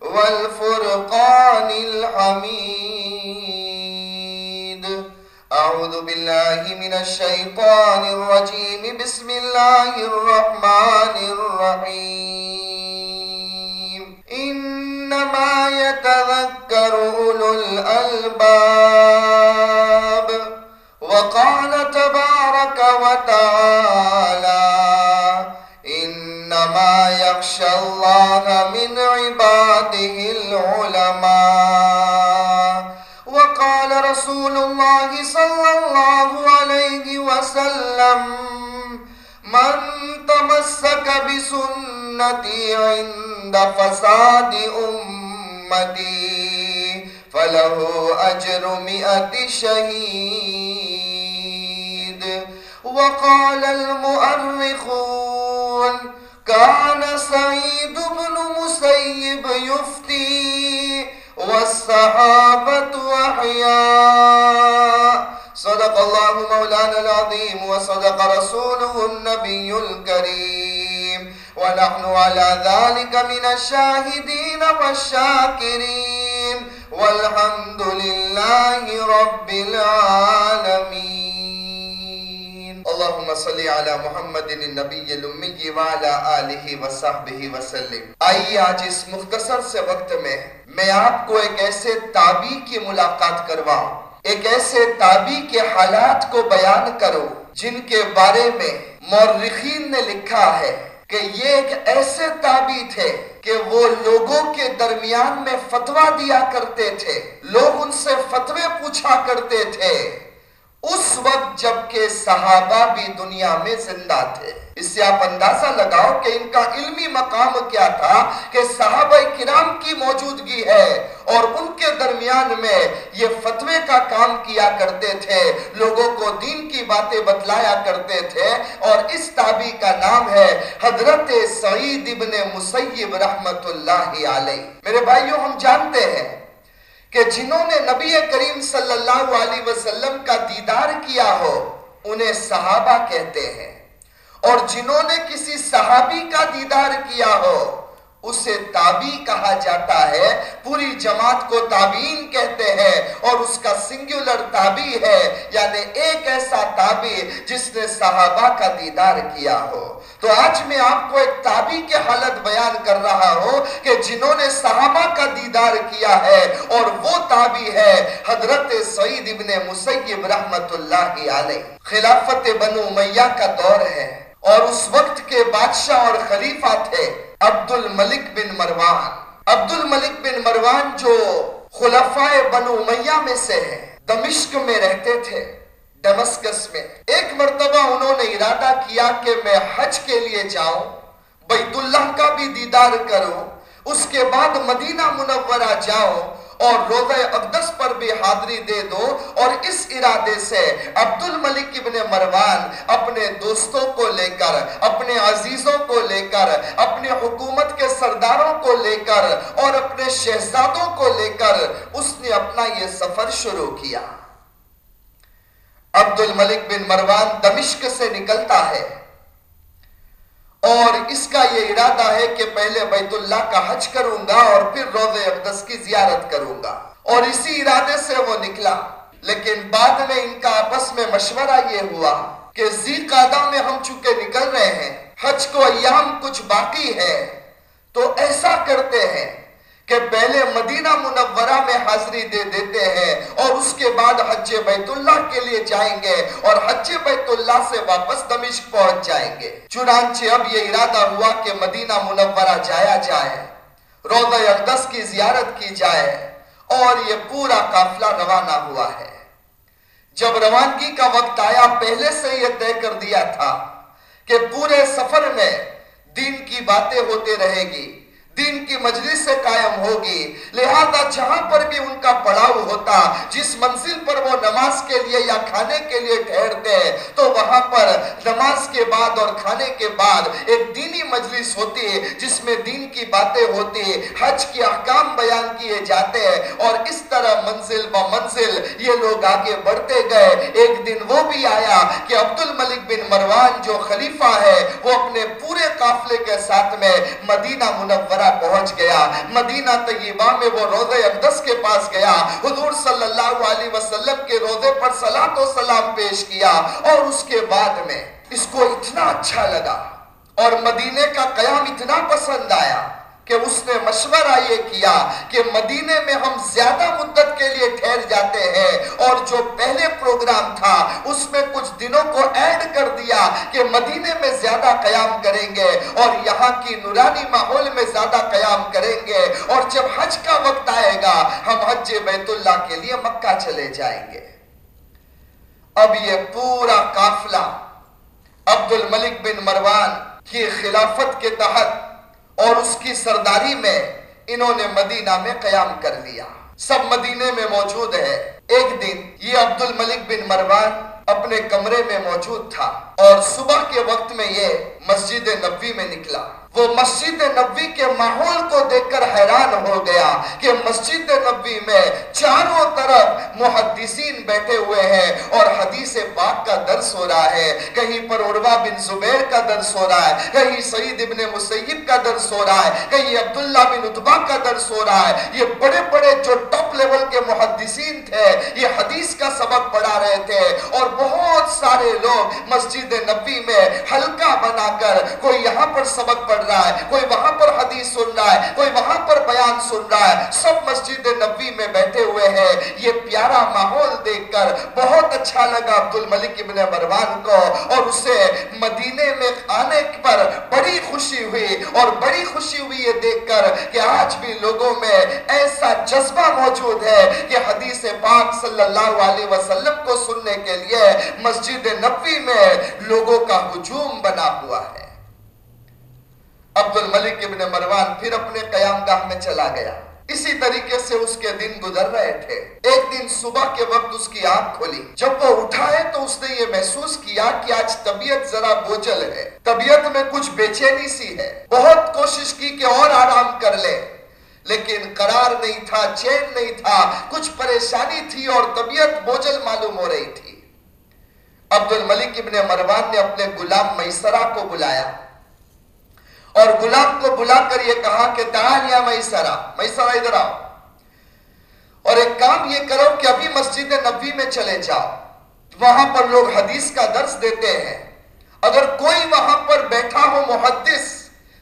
والفرقان الحميد. أعوذ بالله من الشيطان الرجيم. بسم الله الرحمن الرحيم. إنما يتذكر أولو الألباب. وقال تبارك وتعالى صلى الله عليه وسلم. من تمسك بسنتي عند فساد أمتي فله أجر مئة شهيد. وقال المؤرخون كان سعيد بن مسيب يفتي والصحابة أحياء. صدق الله مولانا العظيم وصدق رسوله النبي الكريم. ونحن على ذلك من الشاهدين والشاكرين. والحمد لله رب العالمين. اللهم صل على محمد النبي الأمي وعلى آله وصحبه وسلم. آئیے آج اس مختصر سے وقت میں میں آپ کو ایک ایسے تابی کی ملاقات کرواؤں. ایک ایسے تابی کے حالات کو بیان کرو جن کے بارے میں مورخین نے لکھا ہے کہ یہ ایک ایسے تابی تھے کہ وہ لوگوں کے درمیان میں فتوہ دیا کرتے تھے، لوگ ان سے فتوے پوچھا کرتے تھے۔ اس وقت جبکہ صحابہ بھی دنیا میں زندہ تھے۔ اس سے آپ اندازہ لگاؤ کہ ان کا علمی مقام کیا تھا کہ صحابہ کرام کی موجودگی ہے اور ان کے درمیان میں یہ فتوے کا کام کیا کرتے تھے، لوگوں کو دین کی باتیں بتلایا کرتے تھے اور اس تابی کا نام ہے حضرت سعید ابن مسیب رحمت اللہ علیہ۔ میرے بھائیوں ہم جانتے ہیں کہ جنہوں نے نبی کریم صلی اللہ علیہ وسلم کا دیدار کیا ہو، انہیں صحابہ کہتے ہیں۔ اور جنہوں نے کسی صحابی کا دیدار کیا ہو اسے تابی کہا جاتا ہے۔ پوری جماعت کو تابین کہتے ہیں اور اس کا سنگولر تابی ہے یعنی ایک ایسا تابی جس نے صحابہ کا دیدار کیا ہو۔ تو آج میں آپ کو ایک تابی کے حالت بیان کر رہا ہوں کہ جنہوں نے صحابہ کا دیدار کیا ہے اور وہ تابی ہے حضرت سعید ابن مسیب رحمت اللہ علیہ۔ خلافت بنو میہ کا دور ہے۔ اور اس وقت کے بادشاہ اور خلیفہ تھے عبد الملک بن مروان۔ عبد الملک بن مروان جو خلفاء بنو امیہ میں سے ہیں، دمشق میں رہتے تھے ڈمسکس میں۔ ایک مرتبہ انہوں نے ارادہ کیا کہ میں حج کے لیے جاؤں، بیت اللہ کا بھی دیدار کروں، اس کے بعد مدینہ منورہ جاؤں اور روضہ اقدس پر بھی حاضری دے دو اور اس ارادے سے عبد الملک ابن مروان اپنے دوستوں کو لے کر، اپنے عزیزوں کو لے کر، اپنے حکومت کے سرداروں کو لے کر اور اپنے شہزادوں کو لے کر اس نے اپنا یہ سفر شروع کیا۔ عبد الملک بن مروان دمشق سے نکلتا ہے۔ اور اس کا یہ ارادہ ہے کہ پہلے بیت اللہ کا حج کروں گا اور پھر روز اقدس کی زیارت کروں گا۔ اور اسی ارادے سے وہ نکلا۔ لیکن بعد میں ان کا آپس میں مشورہ یہ ہوا کہ زی قادہ میں ہم چونکہ نکل رہے ہیں، حج کو ایام کچھ باقی ہے، تو ایسا کرتے ہیں کہ پہلے مدینہ منورہ میں حاضری دے دیتے ہیں اور اس کے بعد حج بیت اللہ کے لیے جائیں گے اور حج بیت اللہ سے واپس دمشق پہنچ جائیں گے۔ چنانچہ اب یہ ارادہ ہوا کہ مدینہ منورہ جایا جائے روضہ اقدس کی زیارت کی جائے اور یہ پورا قافلہ روانہ ہوا ہے۔ جب روانگی کا وقت آیا، پہلے سے یہ طے کر دیا تھا کہ پورے سفر میں دین کی باتیں ہوتے رہے گی۔ دین کی مجلس سے قائم ہوگی۔ لہذا جہاں پر بھی ان کا پڑاؤ ہوتا، جس منزل پر وہ نماز کے لیے یا کھانے کے لیے ٹھہرتے، تو وہاں پر نماز کے بعد اور کھانے کے بعد ایک دینی مجلس ہوتی، جس میں دین کی باتیں ہوتی، حج کی احکام بیان کیے جاتے اور اس طرح منزل با منزل یہ لوگ آگے بڑھتے گئے۔ ایک دن وہ بھی آیا کہ عبد الملک بن مروان جو خلیفہ ہے، وہ اپنے پورے قافلے کے ساتھ میں مدینہ منورہ پہنچ گیا مدینہ طیبہ میں وہ روضہ اقدس کے پاس گیا۔ حضور صلی اللہ علیہ وسلم کے روضے پر صلاة و سلام پیش کیا اور اس کے بعد میں اس کو اتنا اچھا لگا اور مدینے کا قیام اتنا پسند آیا۔ کہ اس نے مشورہ یہ کیا کہ مدینے میں ہم زیادہ مدت کے لیے ٹھہر جاتے ہیں اور جو پہلے پروگرام تھا، اس میں کچھ دنوں کو ایڈ کر دیا کہ مدینے میں زیادہ قیام کریں گے اور یہاں کی نورانی ماحول میں زیادہ قیام کریں گے اور جب حج کا وقت آئے گا، ہم حج بیت اللہ کے لیے مکہ چلے جائیں گے۔ اب یہ پورا قافلہ عبد الملک بن مروان کی خلافت کے تحت اور اس کی سرداری میں انہوں نے مدینہ میں قیام کر لیا۔ سب مدینے میں موجود ہے۔ ایک دن یہ عبد الملک بن مروان اپنے کمرے میں موجود تھا اور صبح کے وقت میں یہ مسجد نبی میں نکلا۔ وہ مسجد نبی کے ماحول کو دیکھ کر حیران ہو گیا کہ مسجد نبی میں چاروں طرف محدثین بیٹھے ہوئے ہیں اور حدیث پاک کا درس ہو رہا ہے۔ کہیں پر عروہ بن زبیر کا درس ہو رہا ہے، کہیں سعید ابن مسیب کا درس ہو رہا ہے، کہیں عبداللہ بن عطبہ کا درس ہو رہا ہے۔ یہ بڑے بڑے جو ٹاپ لیول کے محدثین تھے، یہ حدیث کا سبق پڑھا رہے تھے۔ اور بہت سارے لوگ مسجد نبی میں ہلکا بنا کر کوئی یہاں پر سبق پڑھ پڑھ رہا ہے، کوئی وہاں پر حدیث سن رہا ہے، کوئی وہاں پر بیان سن رہا ہے۔ سب مسجد نبی میں بیٹھے ہوئے ہیں۔ یہ پیارا ماحول دیکھ کر بہت اچھا لگا عبد الملک ابن مروان کو۔ اور اسے مدینے میں آنے پر بڑی خوشی ہوئی۔ اور بڑی خوشی ہوئی یہ دیکھ کر کہ آج بھی لوگوں میں ایسا جذبہ موجود ہے کہ حدیث پاک صلی اللہ علیہ وسلم کو سننے کے لیے مسجد نبی میں لوگوں کا ہجوم بنا ہوا ہے۔ عبد الملک ابن مروان پھر اپنے قیام گاہ میں چلا گیا۔ اسی طریقے سے اس کے دن گزر رہے تھے۔ ایک دن صبح کے وقت اس کی آنکھ کھولی جب وہ اٹھا ہے تو اس نے یہ محسوس کیا کہ آج طبیعت ذرا بوجل ہے۔ طبیعت میں کچھ بے چینی سی ہے۔ بہت کوشش کی کہ اور آرام کر لے۔ لیکن قرار نہیں تھا، چین نہیں تھا۔ کچھ پریشانی تھی اور طبیعت بوجل معلوم ہو رہی تھی۔ عبد الملک ابن مروان نے اپنے غلام میسرہ کو بلایا۔ اور غلام کو بلا کر یہ کہا کہ تعال یا میسرا میسرا ادھر آؤ۔ اور ایک کام یہ کرو کہ ابھی مسجد نبی میں چلے جاؤ۔ وہاں پر لوگ حدیث کا درس دیتے ہیں۔ اگر کوئی وہاں پر بیٹھا ہو محدث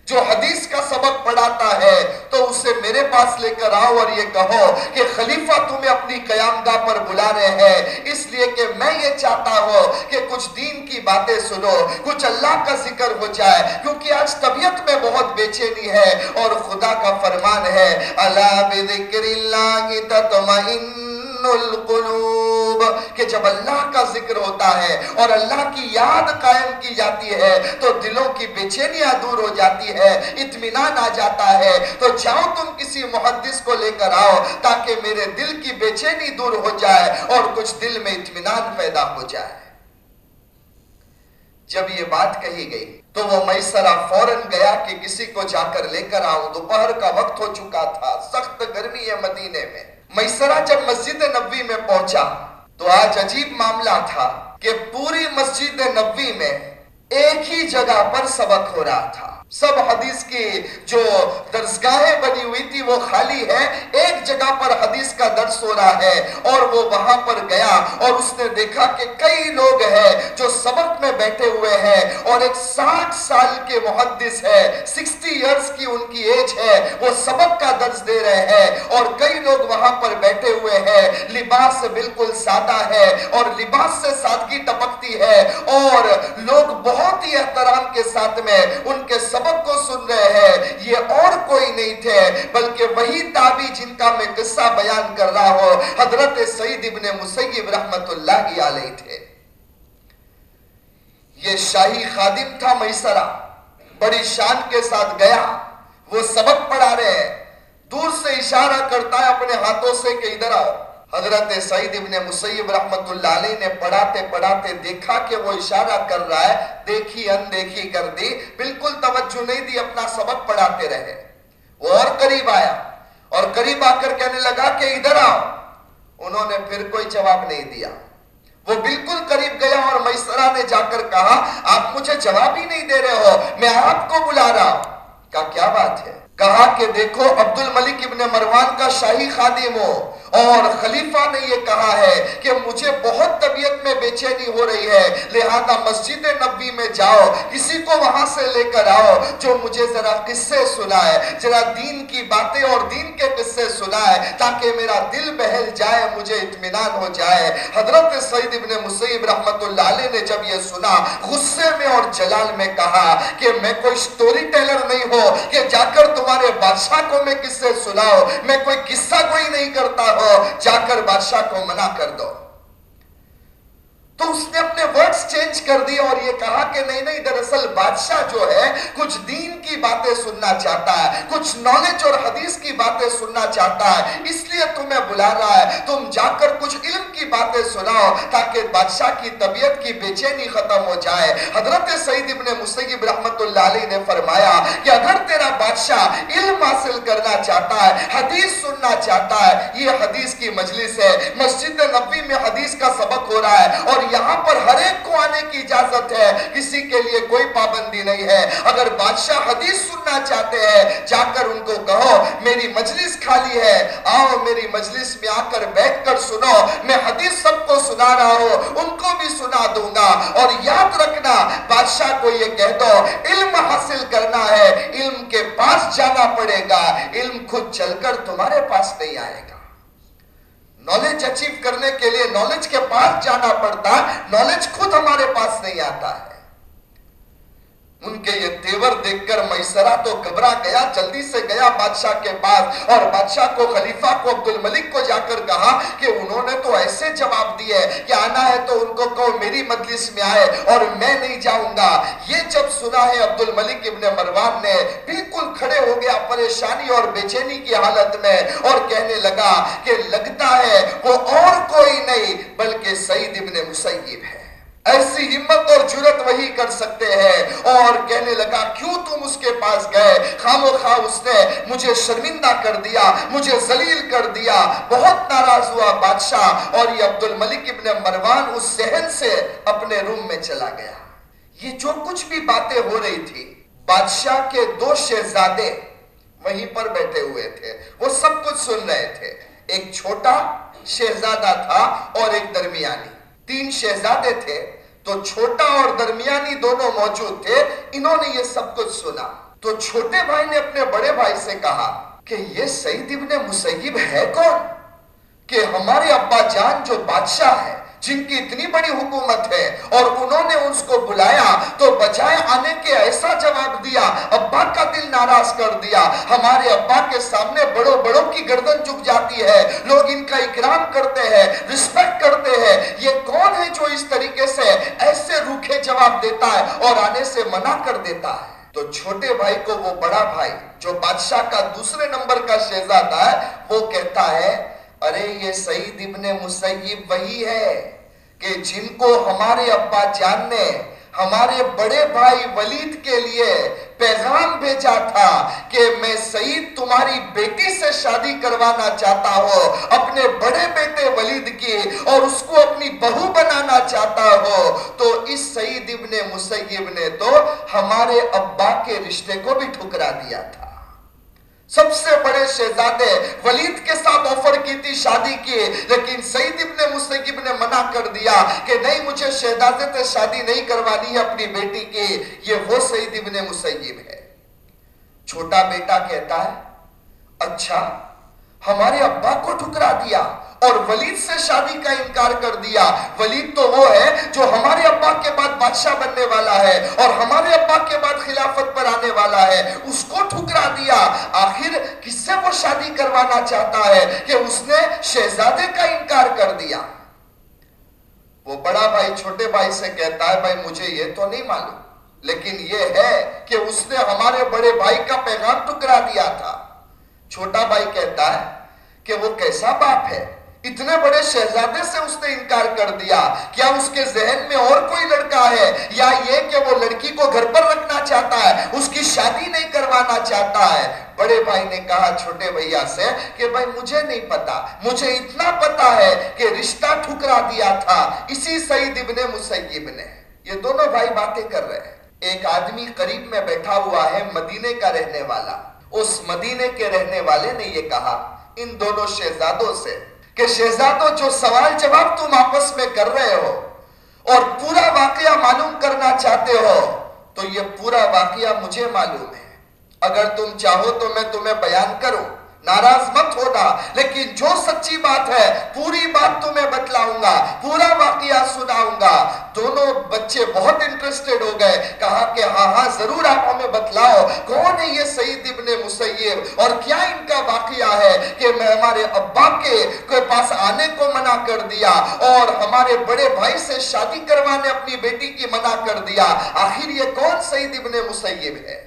جو حدیث کا سبق پڑھاتا ہے، تو اسے میرے پاس لے کر آؤ اور یہ کہو کہ خلیفہ تمہیں اپنی قیامگاہ پر بلا رہے ہیں۔ اس لیے کہ میں یہ چاہتا ہوں کہ کچھ دین کی باتیں سنو، کچھ اللہ کا ذکر ہو جائے، کیونکہ آج طبیعت میں بہت بے چینی ہے اور خدا کا فرمان ہے اللہ بذکر اللہ تطمئن القلوب، کہ جب اللہ کا ذکر ہوتا ہے اور اللہ کی یاد قائم کی جاتی ہے، تو دلوں کی بچینیاں دور ہو جاتی ہے اتمنان آ جاتا ہے۔ تو جاؤ تم کسی محدث کو لے کر آؤ، تاکہ میرے دل کی بچینی دور ہو جائے اور کچھ دل میں اتمنان پیدا ہو جائے۔ جب یہ بات کہی گئی، تو وہ میسرہ فوراں گیا کہ کسی کو جا کر لے کر آؤں۔ دوپہر کا وقت ہو چکا تھا، سخت گرمی ہے مدینے میں۔ میسرہ جب مسجد نبوی میں پہنچا تو آج عجیب معاملہ تھا کہ پوری مسجد نبوی میں ایک ہی جگہ پر سبق ہو رہا تھا۔ سب حدیث کی جو درسگاہیں بنی ہوئی تھی وہ خالی ہے ایک جگہ پر حدیث کا درس ہو رہا ہے اور وہ وہاں پر گیا اور اس نے دیکھا کہ کئی لوگ ہیں جو سبق میں بیٹھے ہوئے ہیں اور ایک ساٹھ سال کے محدث ہے سکسٹی ایئرز کی ان کی ایج ہے۔ وہ سبق کا درس دے رہے ہیں اور کئی لوگ وہاں پر بیٹھے ہوئے ہیں۔ لباس بالکل سادہ ہے اور لباس سے سادگی ٹپکتی ہے اور لوگ بہت ہی احترام کے ساتھ میں ان کے سبق کو سن رہے ہیں۔ یہ اور کوئی نہیں تھے، بلکہ وہی تابی جن کا میں قصہ بیان کر رہا ہوں۔ حضرت سعید ابن مسیب رحمت اللہ علیہ تھے۔ یہ شاہی خادم تھا میسرہ۔ بڑی شان کے ساتھ گیا۔ وہ سبق پڑھا رہے ہیں۔ دور سے اشارہ کرتا ہے اپنے ہاتھوں سے کہ ادھر آؤ۔ حضرت سعید ابن مسیب رحمت اللہ علیہ نے پڑھاتے پڑھاتے دیکھا کہ وہ اشارہ کر رہا ہے۔ دیکھی ان دیکھی کر دی۔ توجہ نہیں دی، اپنا سبق پڑھاتے رہے۔ وہ اور قریب آیا اور قریب آ کر کہنے لگا کہ ادھر آؤ۔ انہوں نے پھر کوئی جواب نہیں دیا۔ وہ بالکل قریب گیا اور میسرہ نے جا کر کہا، آپ مجھے جواب ہی نہیں دے رہے ہو، میں آپ کو بلا رہا ہوں۔ کہا، کیا بات ہے؟ کہا کہ دیکھو عبد الملک ابن مروان کا شاہی خادم ہو۔ اور خلیفہ نے یہ کہا ہے کہ مجھے بہت طبیعت میں بے چینی ہو رہی ہے۔ لہذا مسجد نبی میں جاؤ، کسی کو وہاں سے لے کر آؤ جو مجھے ذرا قصے سنائے، ذرا دین کی باتیں اور دین کے قصے سنائے تاکہ میرا دل بہل جائے، مجھے اطمینان ہو جائے۔ حضرت سعید ابن مسیب رحمت اللہ علیہ نے جب یہ سنا، غصے میں اور جلال میں کہا کہ میں کوئی سٹوری ٹیلر نہیں ہو کہ جا کر تم ہمارے بادشاہ کو میں کس سے سناؤ میں کوئی قصہ کوئی نہیں کرتا ہو جا کر بادشاہ کو منع کر دو۔ تو اس نے اپنے ورڈز چینج کر دی اور یہ کہا کہ نہیں نہیں، دراصل بادشاہ جو ہے، کچھ دین کی باتیں سننا چاہتا ہے، کچھ نالج اور حدیث کی باتیں سننا چاہتا ہے، اس لیے تمہیں بلا رہا ہے۔ تم جا کر کچھ علم کی باتیں سناؤ تاکہ بادشاہ کی طبیعت کی بے چینی ختم ہو جائے۔ حضرت سعید ابن مسیب رحمت اللہ علیہ نے فرمایا کہ اگر تیرا بادشاہ علم حاصل کرنا چاہتا ہے، حدیث سننا چاہتا ہے، یہ حدیث کی مجلس ہے۔ مسجد نبی میں حدیث کا سبق ہو رہا ہے اور یہاں پر ہر ایک کو آنے کی اجازت ہے، کسی کے لیے کوئی پابندی نہیں ہے۔ اگر بادشاہ حدیث سننا چاہتے ہیں، جا کر ان کو کہو، میری مجلس خالی ہے۔ آؤ، میری مجلس میں آ کر بیٹھ کر سنو۔ میں حدیث سب کو سنا رہا ہوں، ان کو بھی سنا دوں گا۔ اور یاد رکھنا، بادشاہ کو یہ کہہ دو، علم حاصل کرنا ہے۔ علم کے پاس جانا پڑے گا۔ علم خود چل کر تمہارے پاس نہیں آئے گا۔ نالج اچیو کرنے کے لیے نالج کے پاس جانا پڑتا ہے نالج خود ہمارے پاس نہیں آتا ہے۔ ان کے یہ تیور دیکھ کر میسرہ تو گھبرا گیا، جلدی سے گیا بادشاہ کے پاس۔ اور بادشاہ کو، خلیفہ کو عبد الملک کو جا کر کہا کہ انہوں نے تو ایسے جواب دیے کہ آنا ہے تو ان کو کہو میری مجلس میں آئے اور میں نہیں جاؤں گا۔ یہ جب سنا ہے عبد الملک ابن مروان نے، بالکل کھڑے ہو گیا پریشانی اور بے چینی کی حالت میں اور کہنے لگا کہ لگتا ہے وہ اور کوئی نہیں، بلکہ سعید ابن مسیب ہے۔ ایسی ہمت اور جرت وہی کر سکتے ہیں۔ اور کہنے لگا، کیوں تم اس کے پاس گئے؟ خام و خواہ اس نے مجھے شرمندہ کر دیا، مجھے ذلیل کر دیا۔ بہت ناراض ہوا بادشاہ۔ اور یہ عبد الملک ابن مروان اس ذہن سے اپنے روم میں چلا گیا۔ یہ جو کچھ بھی باتیں ہو رہی تھی، بادشاہ کے دو شہزادے وہیں پر بیٹھے ہوئے تھے۔ وہ سب کچھ سن رہے تھے۔ ایک چھوٹا شہزادہ تھا اور ایک درمیانی۔ تین شہزادے تھے۔ تو چھوٹا اور درمیانی دونوں موجود تھے، انہوں نے یہ سب کچھ سنا۔ تو چھوٹے بھائی نے اپنے بڑے بھائی سے کہا کہ یہ سعید ابن مسیب ہے کون؟ کہ ہمارے ابا جان جو بادشاہ ہے جن کی اتنی بڑی حکومت ہے اور انہوں نے اس کو بلایا تو بجائے آنے کے ایسا جواب دیا، ابا کا دل ناراض کر دیا۔ ہمارے ابا کے سامنے بڑوں بڑوں کی گردن جھک جاتی ہے۔ لوگ ان کا اکرام کرتے ہیں رسپیکٹ کرتے ہیں۔ یہ کون ہے جو اس طریقے سے ایسے روکھے جواب دیتا ہے اور آنے سے منع کر دیتا ہے؟ تو چھوٹے بھائی کو وہ بڑا بھائی، جو بادشاہ کا دوسرے نمبر کا شہزادہ ہے، وہ کہتا ہے ارے یہ سعید ابن مسیب وہی ہے کہ جن کو ہمارے ابا جان نے ہمارے بڑے بھائی ولید کے لیے پیغام بھیجا تھا کہ میں سعید تمہاری بیٹی سے شادی کروانا چاہتا ہوں، اپنے بڑے بیٹے ولید کی اور اس کو اپنی بہو بنانا چاہتا ہو تو اس سعید ابن مسیب نے تو ہمارے ابا کے رشتے کو بھی ٹھکرا دیا تھا۔ سب سے بڑے شہزادے ولید کے ساتھ آفر کی تھی، شادی کی، لیکن سعید ابن مسیب نے منع کر دیا کہ نہیں، مجھے شہزادے سے شادی نہیں کروانی ہے اپنی بیٹی کی۔ یہ وہ سعید ابن مسیب ہے۔ چھوٹا بیٹا کہتا ہے اچھا ہمارے ابا کو ٹھکرا دیا۔ اور ولید سے شادی کا انکار کر دیا۔ ولید تو وہ ہے جو ہمارے ابا کے بعد بادشاہ بننے والا ہے اور ہمارے ابا کے بعد خلافت پر آنے والا ہے۔ اس کو ٹھکرا دیا۔ آخر کس سے وہ شادی کروانا چاہتا ہے کہ اس نے شہزادے کا انکار کر دیا؟ وہ بڑا بھائی چھوٹے بھائی سے کہتا ہے، بھائی مجھے یہ تو نہیں معلوم۔ لیکن یہ ہے کہ اس نے ہمارے بڑے بھائی کا پیغام ٹکرا دیا تھا۔ چھوٹا بھائی کہتا ہے کہ وہ کیسا باپ ہے؟ اتنے بڑے شہزادے سے اس نے انکار کر دیا کیا اس کے ذہن میں اور کوئی لڑکا ہے؟ یا یہ کہ وہ لڑکی کو گھر پر رکھنا چاہتا ہے، اس کی شادی نہیں کروانا چاہتا ہے؟ بڑے بھائی نے کہا، چھوٹے بھیا سے، کہ بھائی مجھے نہیں پتا، مجھے اتنا پتا ہے کہ رشتہ ٹھکرا دیا تھا۔ اسی سعید ابن مسیب نے۔ یہ دونوں بھائی باتیں کر رہے ہیں۔ ایک آدمی قریب میں بیٹھا ہوا ہے مدینے کا رہنے والا۔ اس مدینے کے رہنے والے نے یہ کہا، ان دونوں شہزادوں سے کہ شہزادوں جو سوال جواب تم آپس میں کر رہے ہو اور پورا واقعہ معلوم کرنا چاہتے ہو، تو یہ پورا واقعہ مجھے معلوم ہے۔ اگر تم چاہو تو میں تمہیں بیان کروں۔ ناراض مت ہونا۔ لیکن جو سچی بات ہے، پوری بات تمہیں بتلاؤں گا، پورا واقعہ سناؤں گا۔ دونوں بچے بہت انٹرسٹڈ ہو گئے، کہا کہ ہاں ہاں ضرور آپ ہمیں بتلاؤ، کون ہے یہ سعید ابن مسیب اور کیا ان کا واقعہ ہے کہ میں ہمارے ابا کے پاس آنے کو منع کر دیا، اور ہمارے بڑے بھائی سے شادی کروانے اپنی بیٹی کی منع کر دیا؟ آخر یہ کون سعید ابن مسیب ہے؟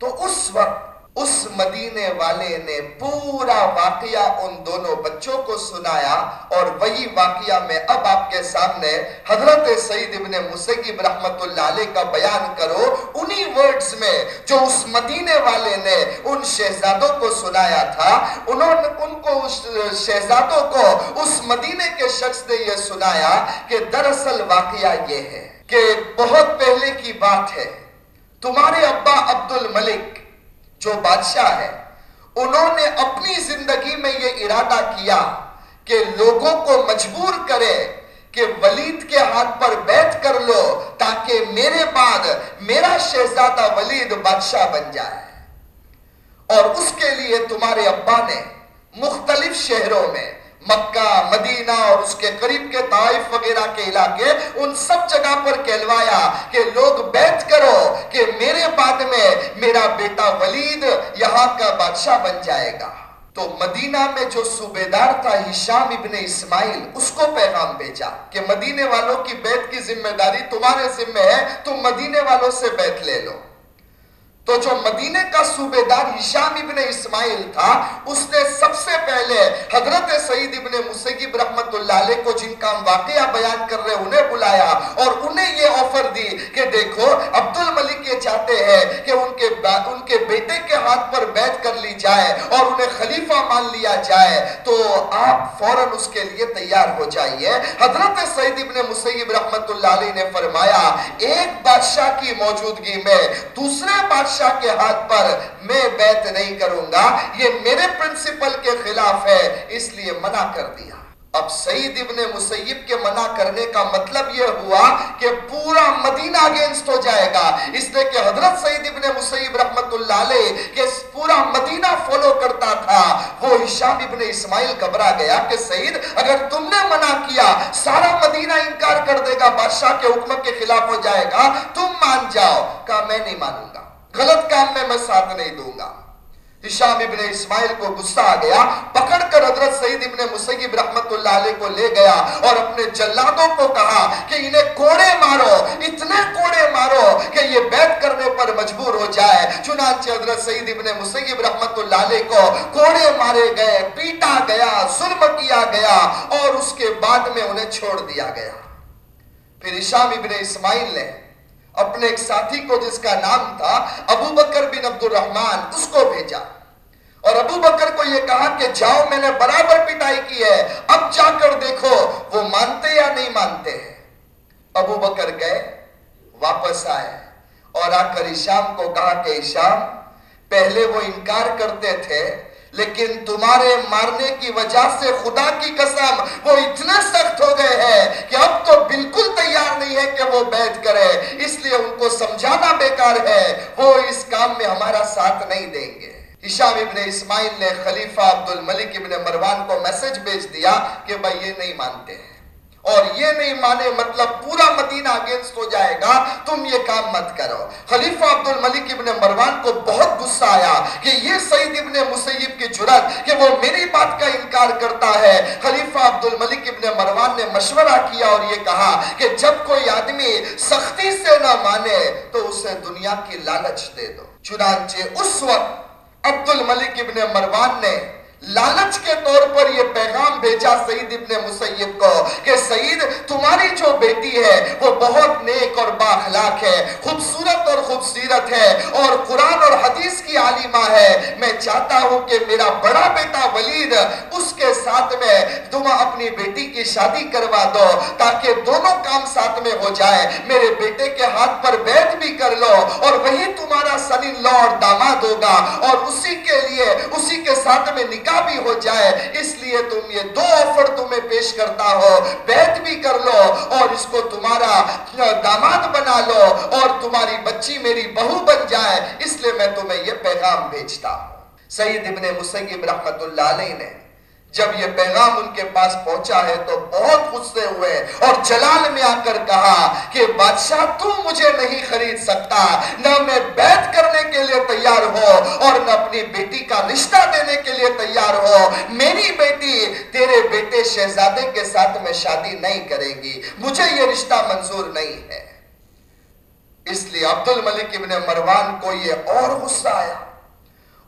تو اس وقت اس مدینے والے نے پورا واقعہ ان دونوں بچوں کو سنایا اور وہی واقعہ میں اب آپ کے سامنے حضرت سعید ابن مسیب رحمت اللہ علیہ کا بیان کرو انہی ورڈز میں جو اس مدینے والے نے ان شہزادوں کو سنایا تھا، انہوں نے ان کو اس شہزادوں کو اس مدینے کے شخص نے یہ سنایا کہ دراصل واقعہ یہ ہے کہ بہت پہلے کی بات ہے۔ تمہارے ابا عبد الملک جو بادشاہ ہے، انہوں نے اپنی زندگی میں یہ ارادہ کیا کہ لوگوں کو مجبور کرے کہ ولید کے ہاتھ پر بیٹھ کر لو تاکہ میرے بعد میرا شہزادہ ولید بادشاہ بن جائے۔ اور اس کے لیے تمہارے ابا نے مختلف شہروں میں مکہ، مدینہ اور اس کے قریب کے طائف وغیرہ کے علاقے، ان سب جگہ پر کہلوایا کہ لوگ بیٹھ کرو کہ میرے بعد میں میرا بیٹا ولید یہاں کا بادشاہ بن جائے گا۔ تو مدینہ میں جو صوبیدار تھا ہشام ابن اسماعیل، اس کو پیغام بھیجا کہ مدینے والوں کی بیت کی ذمہ داری تمہارے ذمہ ہے، تم مدینے والوں سے بیت لے لو۔ تو جو مدینہ کا صوبیدار ہشام ابن اسماعیل تھا اس نے سب سے پہلے حضرت سعید ابن مسیب رحمت اللہ علیہ کو جن کا واقعہ بیان کر رہے انہیں بلایا اور انہیں یہ آفر دی کہ دیکھو عبد الملک یہ چاہتے ہیں کہ ان کے, ان کے بیٹے کے ہاتھ پر بیعت کر لی جائے اور انہیں خلیفہ مان لیا جائے۔ تو آپ فوراً اس کے لیے تیار ہو جائیے۔ حضرت سعید ابن مسیب رحمت اللہ علیہ نے فرمایا ایک بادشاہ کی موجودگی میں دوسرے بادشاہ بادشاہ کے ہاتھ پر میں بیت نہیں کروں گا، یہ میرے پرنسپل کے خلاف ہے، اس لیے منع کر دیا۔ اب سعید ابن مسیب کے منع کرنے کا مطلب یہ ہوا کہ پورا مدینہ اگینسٹ ہو جائے گا۔ اس نے کہ حضرت سعید ابن مسیب رحمت اللہ علیہ کہ پورا مدینہ فولو کرتا تھا۔ وہ ہشام ابن اسماعیل گھبرا گیا کہ سعید، اگر تم نے منع کیا، سارا مدینہ انکار کر دے گا، بادشاہ کے حکم کے خلاف ہو جائے گا، تم مان جاؤ۔ کہا، میں نہیں مانوں گا۔ غلط کام میں میں ساتھ نہیں دوں گا۔ ہشام ابن اسماعیل کو غصہ آ گیا، پکڑ کر حضرت سعید ابن مسیب رحمت اللہ علیہ کو لے گیا اور اپنے جلادوں کو کہا کہ انہیں کوڑے مارو، اتنے کوڑے مارو کہ یہ بیت کرنے پر مجبور ہو جائے۔ چنانچہ حضرت سعید ابن مسیب رحمت اللہ علیہ کو کوڑے مارے گئے، پیٹا گیا، ظلم کیا گیا اور اس کے بعد میں انہیں چھوڑ دیا گیا۔ پھر ہشام ابن اسماعیل نے اپنے ایک ساتھی کو جس کا نام تھا ابو بکر بن عبد الرحمن اس کو بھیجا۔ اور ابو بکر کو یہ کہا کہ جاؤ، میں نے برابر پٹائی کی ہے۔ اب جا کر دیکھو، وہ مانتے یا نہیں مانتے ہیں۔ ابو بکر گئے، واپس آئے۔ اور آ کر اشام کو کہا کہ اشام پہلے وہ انکار کرتے تھے لیکن تمہارے مارنے کی وجہ سے خدا کی قسم وہ اتنے سخت ہو گئے ہیں کہ اب تو بالکل تیار نہیں ہے کہ وہ بیعت کرے۔ اس لیے ان کو سمجھانا بیکار ہے۔ وہ اس کام میں ہمارا ساتھ نہیں دیں گے۔ ہشام ابن اسماعیل نے خلیفہ عبد الملک ابن مروان کو میسج بھیج دیا کہ بھائی یہ نہیں مانتے۔ ہیں اور یہ نہیں مانے مطلب پورا مدینہ اگینسٹ ہو جائے گا۔ تم یہ کام مت کرو۔ خلیفہ عبد الملک ابن مروان کو بہت غصہ آیا کہ یہ سعید ابن مسیب کی جرت کہ وہ میری بات کا انکار کرتا ہے۔ خلیفہ عبد الملک ابن مروان نے مشورہ کیا اور یہ کہا کہ جب کوئی آدمی سختی سے نہ مانے تو اسے دنیا کی لالچ دے دو۔ چنانچہ اس وقت عبد الملک ابن مروان نے لالچ کے طور پر یہ پیغام بھیجا سعید ابن مسیب کو کہ سعید، تمہاری جو بیٹی ہے، وہ بہت نیک اور باخلاق ہے، خوبصورت اور خوبصورت ہے اور قرآن اور حدیث کی عالمہ ہے۔ میں چاہتا ہوں کہ میرا بڑا بیٹا ولید اس کے ساتھ میں تم اپنی بیٹی کی شادی کروا دو تاکہ دونوں کام ساتھ میں ہو جائے۔ میرے بیٹے کے ہاتھ پر بیت بھی کر لو اور وہی تمہارا سنی لو اور داماد ہوگا اور اسی کے لیے، اسی کے ساتھ میں نکاح بھی ہو جائے، اس لیے تم یہ دو آفر تمہیں پیش کرتا ہو۔ بیعت بھی کر لو اور اس کو تمہارا داماد بنا لو اور تمہاری بچی میری بہو بن جائے۔ اس لیے میں تمہیں یہ پیغام بھیجتا ہوں۔ سید ابن مسیب رحمت اللہ علیہ نے جب یہ پیغام ان کے پاس پہنچا ہے تو بہت غصے ہوئے اور جلال میں آ کر کہا کہ بادشاہ تم مجھے نہیں خرید سکتا، نہ میں بیت کرنے کے لیے تیار ہو اور نہ اپنی بیٹی کا رشتہ دینے کے لیے تیار ہو۔ میری بیٹی تیرے بیٹے شہزادے کے ساتھ میں شادی نہیں کرے گی، مجھے یہ رشتہ منظور نہیں ہے۔ اس لیے عبد الملک ابن مروان کو یہ اور غصہ آیا۔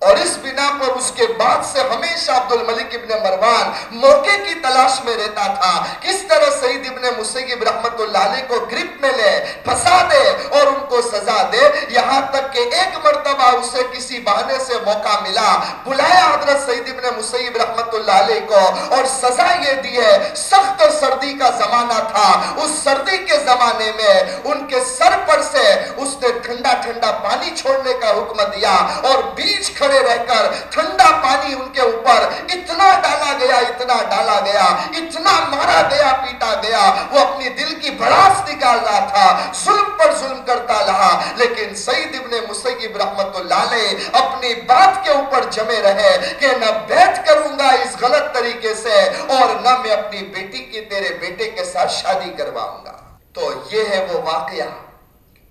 اور اس بنا پر اس کے بعد سے ہمیشہ عبد الملک ابن مروان موقع کی تلاش میں رہتا تھا کس طرح سعید ابن مسیب رحمت اللہ علیہ کو گرپ میں لے، پھنسا دے اور ان کو سزا دے۔ یہاں تک کہ ایک مرتبہ اسے کسی بہانے سے موقع ملا۔ بلایا حضرت سعید ابن مسیب رحمت اللہ علیہ کو اور سزا یہ دی ہے، سخت سردی کا زمانہ تھا۔ اس سردی کے زمانے میں ان کے سر پر سے اس نے ٹھنڈا ٹھنڈا پانی چھوڑنے کا حکم دیا اور بیچ کھڑے کھڑے رہ کر ٹھنڈا پانی ان کے اوپر اتنا ڈالا گیا، اتنا ڈالا گیا، اتنا مارا گیا، پیٹا گیا۔ وہ اپنی دل کی بڑاس نکال رہا تھا، ظلم پر ظلم کرتا رہا۔ لیکن سعید ابن مسیب رحمت اللہ علیہ اپنی بات کے اوپر جمے رہے کہ نہ بیت کروں گا اس غلط طریقے سے اور نہ میں اپنی بیٹی کی، تیرے بیٹے کے ساتھ شادی کرواؤں گا۔ تو یہ ہے وہ واقعہ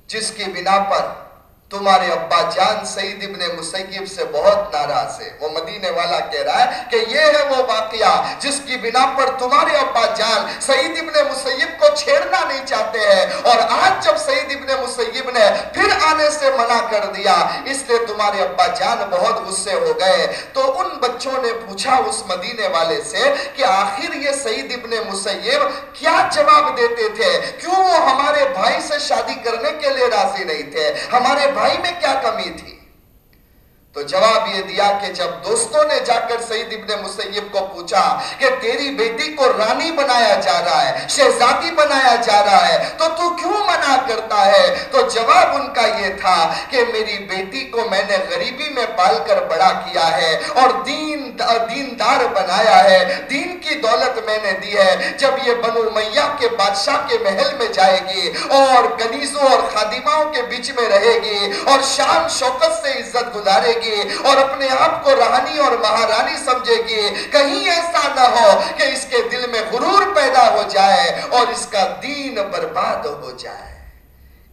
جس کی بنا پر تمہارے ابا جان سعید ابن مسیب سے بہت ناراض ہے۔ وہ مدینے والا کہہ رہا ہے کہ یہ ہے وہ واقعہ جس کی بنا پر تمہارے ابا جان سعید ابن مسیب کو چھیڑنا نہیں چاہتے ہیں۔ اور آج جب سعید ابن مسیب نے پھر آنے سے منع کر دیا، اس لیے تمہارے ابا جان بہت غصے ہو گئے۔ تو ان بچوں نے پوچھا اس مدینے والے سے کہ آخر یہ سعید ابن مسیب کیا جواب دیتے تھے؟ کیوں وہ ہمارے بھائی سے شادی کرنے کے لیے راضی نہیں تھے؟ ہمارے بھائی بھائی میں کیا کمی تھی؟ تو جواب یہ دیا کہ جب دوستوں نے جا کر سعید ابن مسیب کو پوچھا کہ تیری بیٹی کو رانی بنایا جا رہا ہے، شہزادی بنایا جا رہا ہے، تو تو کیوں منع کرتا ہے؟ تو جواب ان کا یہ تھا کہ میری بیٹی کو میں نے غریبی میں پال کر بڑا کیا ہے اور دین، دیندار بنایا ہے۔ دین کی دولت میں نے دی ہے۔ جب یہ بنو میاں کے بادشاہ کے محل میں جائے گی اور گنیزوں اور خادماؤں کے بیچ میں رہے گی اور شان شوکت سے عزت گزارے گی گی اور اپنے آپ کو رانی اور مہارانی سمجھے گی کہیں ایسا نہ ہو کہ اس کے دل میں غرور پیدا ہو جائے اور اس کا دین برباد ہو جائے۔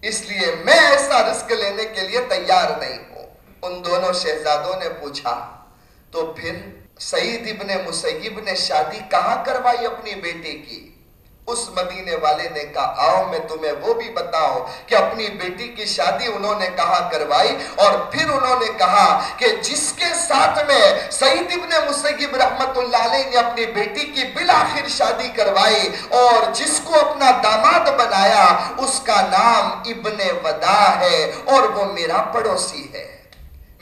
اس لیے میں ایسا رسک لینے کے لیے تیار نہیں ہوں۔ ان دونوں شہزادوں نے پوچھا، تو پھر سعید ابن مسیب نے شادی کہاں کروائی اپنی بیٹی کی؟ اس مدینے والے نے کہا، آؤ میں تمہیں وہ بھی بتاؤ کہ اپنی بیٹی کی شادی انہوں نے کہا کروائی اور پھر انہوں نے کہا کہ جس کے ساتھ میں سعید ابن مسیب رحمت اللہ علیہ نے اپنی بیٹی کی بلاخر شادی کروائی اور جس کو اپنا داماد بنایا، اس کا نام ابن ودا ہے اور وہ میرا پڑوسی ہے،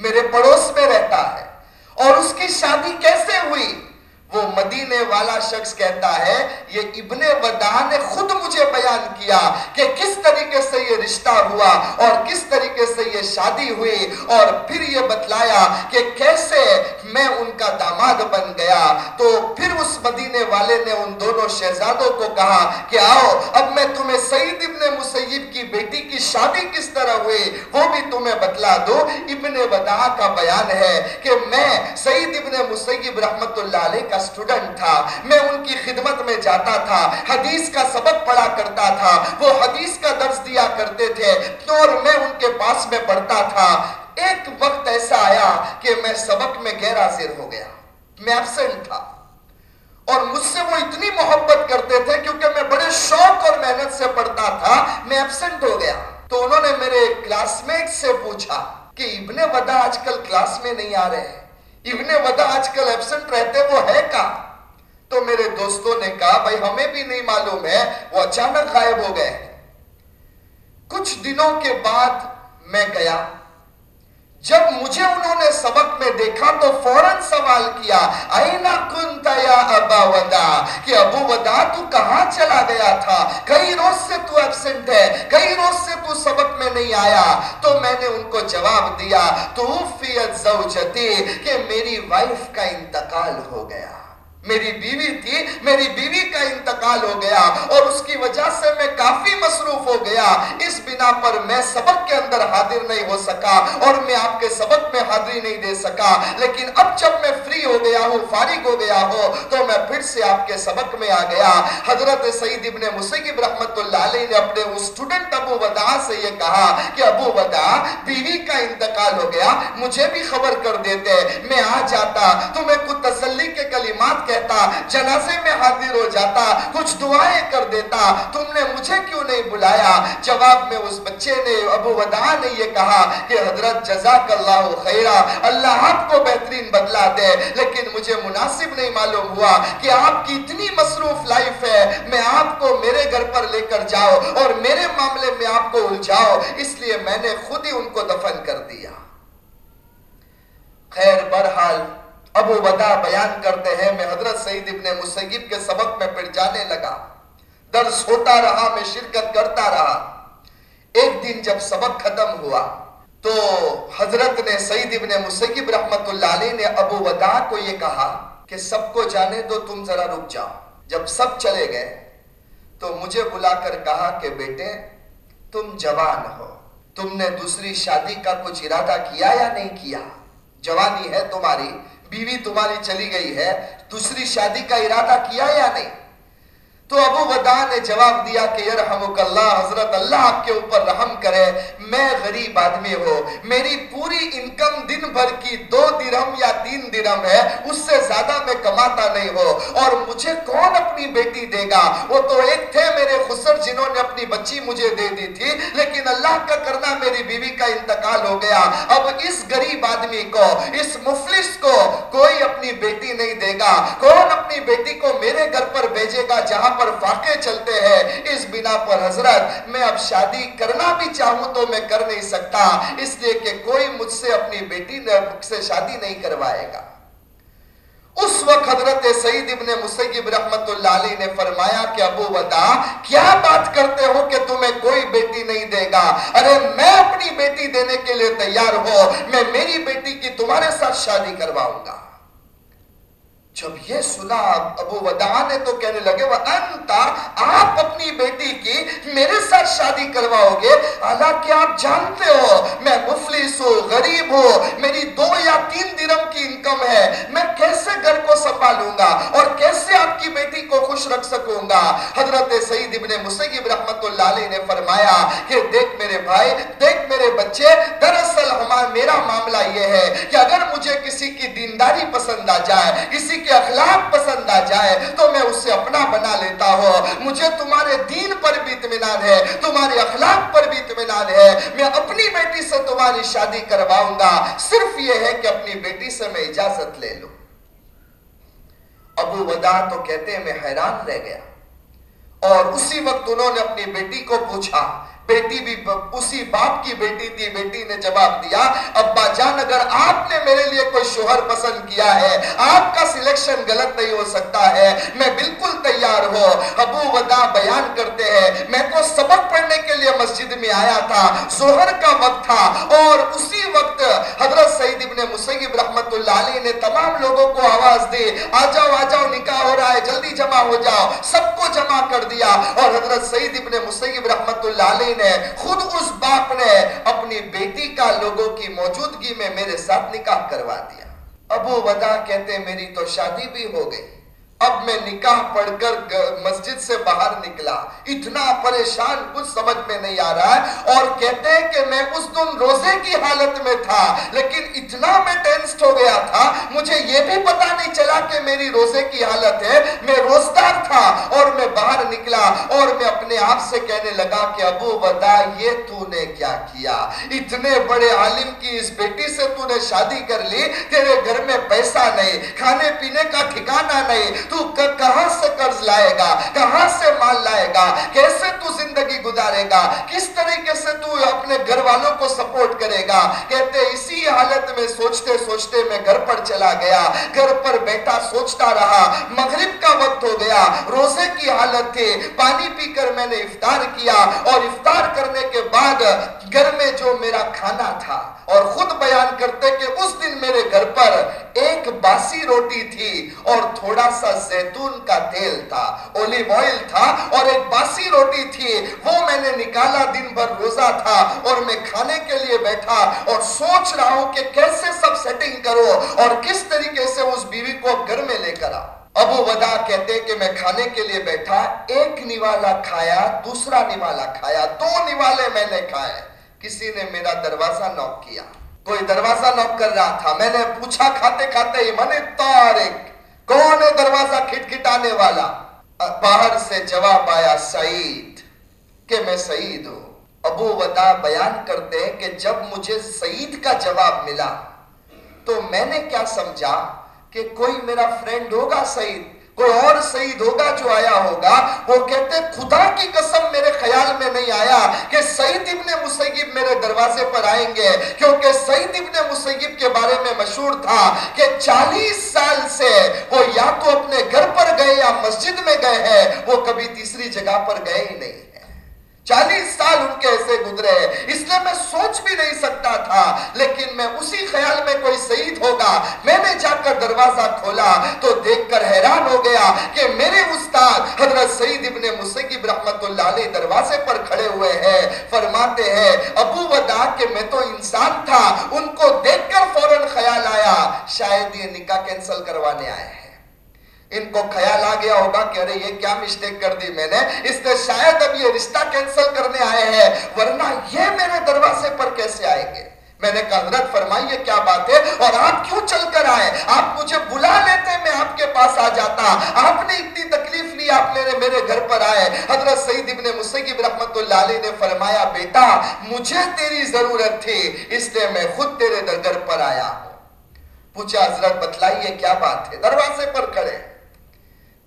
میرے پڑوس میں رہتا ہے اور اس کی شادی کیسے ہوئی؟ وہ مدینے والا شخص کہتا ہے، یہ ابن ودا نے خود مجھے بیان کیا کہ کس طریقے سے یہ رشتہ ہوا اور کس طریقے سے یہ شادی ہوئی اور پھر یہ بتلایا کہ کیسے میں ان کا داماد بن گیا۔ تو پھر اس مدینے والے نے ان دونوں شہزادوں کو کہا کہ آؤ، اب میں تمہیں سعید ابن مسیب کی بیٹی کی شادی کس طرح ہوئی، وہ بھی تمہیں بتلا دو ابن ودا کا بیان ہے کہ میں سعید ابن مسیب رحمت اللہ علیہ کا کا سٹوڈنٹ تھا، میں ان کی خدمت میں جاتا تھا، حدیث کا سبق پڑھا کرتا تھا، وہ حدیث کا درس دیا کرتے تھے، اور میں ان کے پاس میں پڑھتا تھا۔ ایک وقت ایسا آیا کہ میں سبق میں غیر حاضر ہو گیا۔ میں ایبسنٹ تھا۔ اور مجھ سے وہ اتنی محبت کرتے تھے کیونکہ میں بڑے شوق اور محنت سے پڑھتا تھا، میں ایبسنٹ ہو گیا۔ تو انہوں نے میرے کلاس میٹ سے پوچھا کہ ابن ودا آج کل کلاس میں نہیں آ رہے۔ ہیں ابن ودا آج کل ایبسنٹ رہتے، وہ ہے کہاں؟ تو میرے دوستوں نے کہا، بھائی، ہمیں بھی نہیں معلوم ہے، وہ اچانک غائب ہو گئے۔ کچھ دنوں کے بعد میں گیا۔ جب مجھے انہوں نے سبق میں دیکھا تو فوراً سوال کیا، اینا کنتا یا ابا ودا؟ کہ ابو ودا تو کہاں چلا گیا تھا؟ کئی روز سے تو ایبسنٹ ہے، کئی روز سے تو سبق میں نہیں آیا۔ تو میں نے ان کو جواب دیا تو فیت زوجتی کہ میری وائف کا انتقال ہو گیا۔ میری بیوی تھی، میری بیوی کا انتقال ہو گیا اور اس کی وجہ سے میں کافی مصروف ہو گیا۔ اس بنا پر میں سبق کے اندر حاضر نہیں ہو سکا اور میں آپ کے سبق میں حاضری نہیں دے سکا۔ لیکن اب جب میں فری ہو گیا ہوں، فارغ ہو گیا ہوں، تو میں پھر سے آپ کے سبق میں آ گیا۔ حضرت سعید ابن مسیب رحمت اللہ علیہ نے اپنے اس سٹوڈنٹ ابو ودا سے یہ کہا کہ ابو ودا، بیوی کا انتقال ہو گیا، مجھے بھی خبر کر دیتے، میں آ جاتا، تمہیں کچھ تسلی کے کلمات کے کہتا جنازے میں حاضر ہو جاتا، کچھ دعائیں کر دیتا، تم نے مجھے کیوں نہیں بلایا؟ جواب میں اس بچے نے، ابو ودا نے یہ کہا کہ حضرت جزاک اللہ خیرہ، اللہ آپ کو بہترین بدلا دے، لیکن مجھے مناسب نہیں معلوم ہوا کہ آپ کی اتنی مصروف لائف ہے، میں آپ کو میرے گھر پر لے کر جاؤ اور میرے معاملے میں آپ کو الجھاؤ، اس لیے میں نے خود ہی ان کو دفن کر دیا۔ خیر برحال ابو ودا بیان کرتے ہیں، میں حضرت سعید ابن مسیب کے سبق میں پھر جانے لگا۔ درس ہوتا رہا، میں شرکت کرتا رہا۔ ایک دن جب سبق ختم ہوا، تو حضرت نے سعید ابن مسیب رحمت اللہ علیہ نے ابو ودا کو یہ کہا کہ سب کو جانے دو، تم ذرا رک جاؤ۔ جب سب چلے گئے، تو مجھے بلا کر کہا کہ بیٹے، تم جوان ہو۔ تم نے دوسری شادی کا کچھ ارادہ کیا یا نہیں کیا؟ جوانی ہے تمہاری۔ بیوی تمہاری چلی گئی ہے دوسری شادی کا ارادہ کیا یا نہیں؟ تو ابو ودا نے جواب دیا کہ یرحمک اللہ، حضرت اللہ آپ کے اوپر رحم کرے، میں غریب آدمی ہوں، میری پوری انکم دن بھر کی دو درم یا تین درم ہے، اس سے زیادہ میں کماتا نہیں ہو اور مجھے کون اپنی بیٹی دے گا؟ وہ تو ایک تھے میرے خسر جنہوں نے اپنی بچی مجھے دے دی تھی، لیکن اللہ کا کرنا میری بیوی کا انتقال ہو گیا۔ اب اس غریب آدمی کو، اس مفلس کو کوئی اپنی بیٹی نہیں دے گا، کون اپنی بیٹی کو میرے گھر پر بھیجے گا، جہاں پر واقع چلتے ہیں۔ اس بنا پر حضرت، میں اب شادی کرنا بھی چاہوں تو میں کر نہیں سکتا۔ اس لیے کہ کوئی مجھ سے اپنی بیٹی سے شادی نہیں کروائے گا۔ اس وقت حضرت سعید ابن مسیب رحمت اللہ علیہ نے فرمایا کہ ابو ودا، کیا بات کرتے ہو کہ تمہیں کوئی بیٹی نہیں دے گا؟ ارے، میں اپنی بیٹی دینے کے لیے تیار ہو میں میری بیٹی کی تمہارے ساتھ شادی کرواؤں گا۔ جب یہ سنا ابو ودا نے تو کہنے لگے وَأَنْتَ آپ اپنی بیٹی کی میرے ساتھ شادی کرواؤ گے؟ حالانکہ آپ جانتے ہو، میں مفلس ہوں، غریب ہوں، میری دو یا تین درم کی انکم ہے، میں کیسے گھر کو سنبھالوں گا؟ اور کیسے آپ کی بیٹی کو خوش رکھ سکوں گا؟ حضرت سعید ابن مسیب رحمت اللہ علیہ نے فرمایا کہ دیکھ میرے بھائی، دیکھ میرے بچے، دراصل ہمارا میرا معاملہ یہ ہے کہ اگر مجھے کسی کی دینداری پسند آ جائے، کسی کے اخلاق پسند آ جائے تو میں اسے اپنا بنا لیتا ہوں۔ مجھے تمہارے دین پر بھی اتمنان ہے، تمہارے اخلاق پر بھی اتمنان ہے۔ میں اپنی بیٹی سے تمہاری شادی کرواؤں گا۔ صرف یہ ہے کہ اپنی بیٹی سے میں اجازت لے لوں۔ ابو ودا تو کہتے ہیں میں حیران رہ گیا۔ اور اسی وقت انہوں نے اپنی بیٹی کو پوچھا بیٹی بھی اسی باپ کی بیٹی تھی، بیٹی نے جواب دیا، ابا جان، اگر آپ نے میرے لیے کوئی شوہر پسند کیا ہے، آپ کا سلیکشن غلط نہیں ہو سکتا ہے، میں بالکل تیار ہو ابو ودا بیان کرتے ہیں، میں تو سبق پڑھنے کے لیے مسجد میں آیا تھا زہر کا وقت تھا، اور اسی وقت حضرت سعید ابن مسیب رحمت اللہ علیہ نے تمام لوگوں کو آواز دی، آ جاؤ آ جاؤ، نکاح ہو رہا ہے، جلدی جمع ہو جاؤ۔ سب کو جمع کر دیا، اور حضرت سعید ابن مسیب رحمت اللہ علیہ نے خود اس باپ نے اپنی بیٹی کا لوگوں کی موجودگی میں میرے ساتھ نکاح کروا دیا۔ ابو ودا کہتے میری تو شادی بھی ہو گئی۔ اب میں نکاح پڑھ کر مسجد سے باہر نکلا۔ اتنا پریشان کچھ سمجھ میں نہیں آ رہا ہے۔ اور کہتے ہیں کہ میں اس دن روزے کی حالت میں تھا، لیکن اتنا میں ٹینسٹ ہو گیا تھا، مجھے یہ بھی پتا نہیں چلا کہ میری روزے کی حالت ہے۔ میں روزدار تھا اور میں باہر نکلا اور میں اپنے آپ سے کہنے لگا کہ ابو بدا یہ تو نے کیا کیا؟ اتنے بڑے عالم کی اس بیٹی سے تو نے شادی کر لی، تیرے گھر میں پیسہ نہیں، کھانے پینے کا ٹھکانہ نہیں تو کہاں سے قرض لائے گا؟ کہاں سے مال لائے گا؟ کیسے تو زندگی گزارے گا؟ کس طریقے سے تو اپنے گھر والوں کو سپورٹ کرے گا؟ کہتے اسی حالت میں سوچتے سوچتے میں گھر پر چلا گیا۔ گھر پر بیٹا سوچتا رہا۔ مغرب کا وقت ہو گیا۔ روزے کی حالت تھی۔ پانی پی کر میں نے افطار کیا اور افطار کرنے کے بعد گھر میں جو میرا کھانا تھا اور خود بیان کرتے کہ اس دن میرے گھر پر ایک باسی روٹی تھی اور تھوڑا سا زیتون کا تیل تھا، اولیو آئل تھا اور ایک باسی روٹی تھی۔ وہ میں نے نکالا، دن بھر روزہ تھا اور میں کھانے کے لیے بیٹھا اور سوچ رہا ہوں کہ کیسے سب سیٹنگ کرو اور کس طریقے سے اس بیوی کو گھر میں لے کر آؤ ابو ودا کہتے کہ میں کھانے کے لیے بیٹھا، ایک نوالا کھایا، دوسرا نوالا کھایا، دو نوالے میں نے کھائے۔ کسی نے میرا دروازہ نوک کیا۔ کوئی دروازہ نوک کر رہا تھا۔ میں نے پوچھا کھاتے کھاتے ہی من تارک کون ہے دروازہ کھٹکھٹانے والا؟ باہر سے جواب آیا سعید کہ میں سعید ہوں۔ ابو ودا بیان کرتے ہیں کہ جب مجھے سعید کا جواب ملا تو میں نے کیا سمجھا کہ کوئی میرا فرینڈ ہوگا سعید؟ کوئی اور سعید ہوگا جو آیا ہوگا، وہ کہتے، خدا کی قسم میرے خیال میں نہیں آیا کہ سعید ابن مسیب میرے دروازے پر آئیں گے، کیونکہ سعید ابن مسیب کے بارے میں مشہور تھا کہ چالیس سال سے وہ یا تو اپنے گھر پر گئے یا مسجد میں گئے ہیں، وہ کبھی تیسری جگہ پر گئے ہی نہیں۔ چالیس سال ان کے ایسے گزرے، اس لیے میں سوچ بھی نہیں سکتا تھا، لیکن میں اسی خیال میں کوئی سعید ہوگا۔ میں نے جا کر دروازہ کھولا تو دیکھ کر حیران ہو گیا کہ میرے استاد حضرت سعید ابن مسیب رحمت اللہ علیہ دروازے پر کھڑے ہوئے ہیں۔ فرماتے ہیں، ابو ودا کہ میں تو انسان تھا، ان کو دیکھ کر فوراً خیال آیا، شاید یہ نکاح کینسل کروانے آئے ہیں۔ ان کو خیال آ گیا ہوگا کہ ارے یہ کیا مسٹیک کر دی میں نے؟ اس نے شاید اب یہ رشتہ کینسل کرنے آئے ہیں، ورنہ یہ میرے دروازے پر کیسے آئیں گے؟ میں نے کہا، حضرت فرمائیے کیا بات ہے؟ اور آپ کیوں چل کر آئے؟ آپ مجھے بلا لیتے میں آپ کے پاس آ جاتا۔ آپ نے اتنی تکلیف لی، آپ میرے میرے گھر پر آئے۔ حضرت سعید ابن مسیب رحمت اللہ علیہ نے فرمایا، بیٹا، مجھے تیری ضرورت تھی، اس لیے میں خود تیرے گھر پر آیا ہوں۔ پوچھا، حضرت، بتلائیے، کیا بات ہے؟ دروازے پر کھڑے۔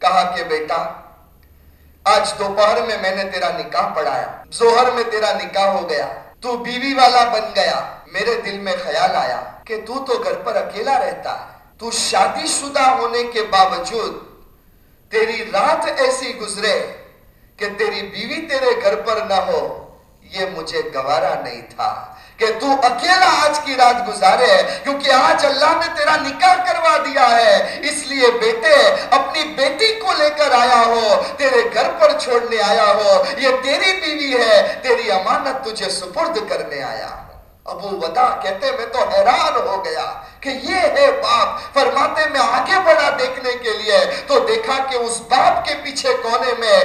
کہا کہ بیٹا، آج دوپہر میں میں نے تیرا نکاح پڑھایا زہر میں تیرا نکاح ہو گیا، تو بیوی والا بن گیا، میرے دل میں خیال آیا کہ تو تو گھر پر اکیلا رہتا ہے، تو شادی شدہ ہونے کے باوجود تیری رات ایسی گزرے کہ تیری بیوی تیرے گھر پر نہ ہو۔ یہ مجھے گوارا نہیں تھا کہ تو اکیلا آج کی رات گزارے کیونکہ آج اللہ نے تیرا نکاح کروا دیا ہے۔ اس لیے بیٹے، اپنی بیٹی کو لے کر آیا ہو، تیرے گھر پر چھوڑنے آیا ہو۔ یہ تیری بیوی ہے، تیری امانت تجھے سپرد کرنے آیا۔ ابو ودا کہتے میں تو حیران ہو گیا کہ یہ ہے باپ۔ فرماتے میں آگے بڑھا دیکھنے کے لیے۔ تو دیکھا کہ اس باپ کے پیچھے کونے میں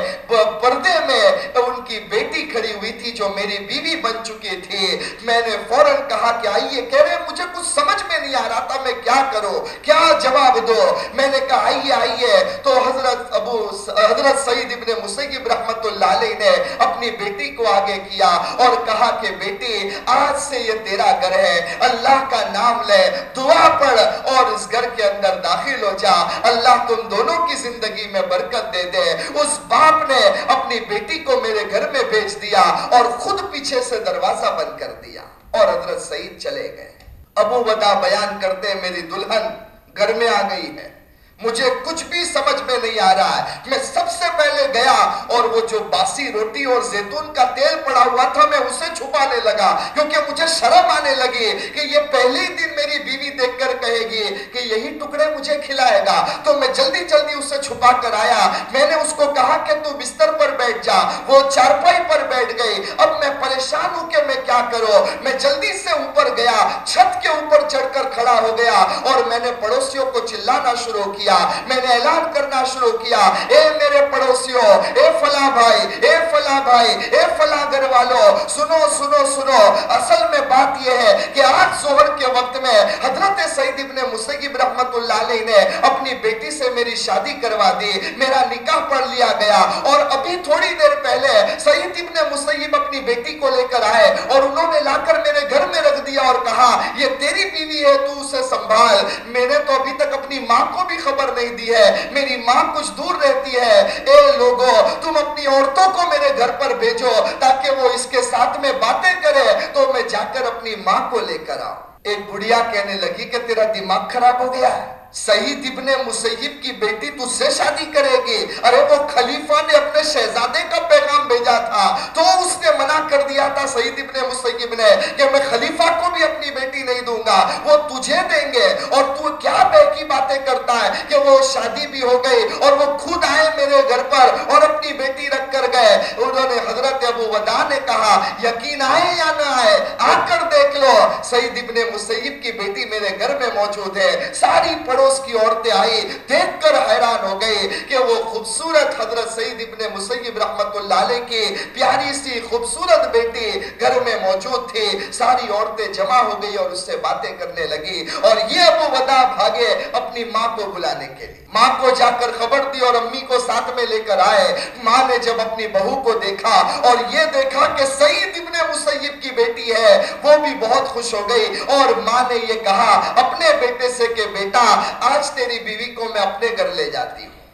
پردے میں ان کی بیٹی کھڑی ہوئی تھی جو میری بیوی بن چکی تھی۔ میں نے فوراں کہا کہ آئیے، کہہ رہے مجھے کچھ سمجھ میں نہیں آ رہا تھا، میں کیا کروں؟ کیا جواب دو میں نے کہا، آئیے آئیے۔ تو حضرت ابو حضرت سعید ابن مسیب رحمت اللہ علیہ نے اپنی بیٹی کو آگے کیا اور کہا کہ بیٹی، آج سے یہ تیرا گھر ہے، اللہ کا نام لے، دعا پڑھ اور اس گھر کے اندر داخل ہو جا۔ اللہ تم دونوں کی زندگی میں برکت دے دے۔ اس باپ نے اپنی بیٹی کو میرے گھر میں بیچ دیا اور خود پیچھے سے دروازہ بند کر دیا اور حضرت سعید چلے گئے۔ ابو ودا بیان کرتے میری دلہن گھر میں آ گئی ہے۔ مجھے کچھ بھی سمجھ میں نہیں آ رہا ہے۔ میں سب سے پہلے گیا اور وہ جو باسی روٹی اور زیتون کا تیل پڑا ہوا تھا، میں اسے چھپانے لگا، کیونکہ مجھے شرم آنے لگی کہ یہ پہلے دن میری بیوی دیکھ کر کہے گی کہ یہی ٹکڑے مجھے کھلائے گا۔ تو میں جلدی جلدی اسے چھپا کر آیا۔ میں نے اس کو کہا کہ تو بستر پر بیٹھ جا۔ وہ چارپائی پر بیٹھ گئی۔ اب میں پریشان ہوں کہ میں کیا کروں۔ میں جلدی سے اوپر گیا۔ چھت کے اوپر چڑھ کر کھڑا ہو گیا اور میں نے پڑوسیوں کو چلانا شروع کیا۔ میں نے اعلان کرنا شروع کیا۔ اے میرے پڑوسیوں، اے فلاں بھائی، اے فلاں بھائی، اے فلاں گھر والوں سنو سنو سنو۔ اصل میں بات یہ ہے کہ آج زہر کے وقت میں ہے حضرت سعید ابن مسیب رحمت اللہ علیہ نے اپنی بیٹی سے میری شادی کروا دی، میرا نکاح پڑھ لیا گیا اور ابھی تھوڑی دیر پہلے سعید ابن مسیب اپنی بیٹی کو لے کر آئے اور انہوں نے لا کر میرے گھر میں رکھ دیا اور کہا، یہ تیری بیوی ہے، تو اسے سنبھال۔ میں نے تو ابھی تک اپنی ماں کو بھی خبر خبر نہیں دی ہے، میری ماں کچھ دور رہتی ہے۔ اے لوگو، تم اپنی عورتوں کو میرے گھر پر بھیجو تاکہ وہ اس کے ساتھ میں باتیں کرے تو میں جا کر اپنی ماں کو لے کر آؤں۔ ایک بڑھیا کہنے لگی کہ تیرا دماغ خراب ہو گیا ہے۔ سعید ابن مسیب کی بیٹی تجھ سے شادی کرے گی؟ ارے، وہ خلیفہ نے اپنے شہزادے کا پیغام بھیجا تھا۔ تو اس نے منع کر دیا تھا سعید ابن مسیب نے کہ میں خلیفہ کو بھی اپنی بیٹی نہیں دوں گا، وہ تجھے دیں گے۔ اور تو کیا بے کی باتیں کرتا ہے کہ وہ شادی بھی ہو گئی اور وہ خود آئے میرے گھر پر اور اپنی بیٹی رکھ کر گئے۔ انہوں نے حضرت ابو ودا نے کہا، یقین آئے یا نہ آئے؟ آ کر دیکھ لو۔ سعید ابن مسیب کی بیٹی میرے گھر میں موجود ہے۔ ساری پڑھو پڑوس کی عورتیں آئی دیکھ کر حیران ہو گئی کہ وہ خوبصورت حضرت سعید ابن مسیب رحمت اللہ علیہ کی پیاری سی خوبصورت بیٹی گھر میں موجود تھی ساری عورتیں جمع ہو گئی اور اس سے باتیں کرنے لگی اور یہ ابو ودا بھاگے اپنی ماں کو بلانے کے لیے۔ ماں کو جا کر خبر دی اور امی کو ساتھ میں لے کر آئے۔ ماں نے جب اپنی بہو کو دیکھا اور یہ دیکھا کہ سعید ابن مسیب کی بیٹی ہے، وہ بھی بہت خوش ہو گئی اور ماں نے یہ کہا اپنے بیٹے سے کہ بیٹا آج تیری بیوی کو میں اپنے گھر لے جاتی ہوں۔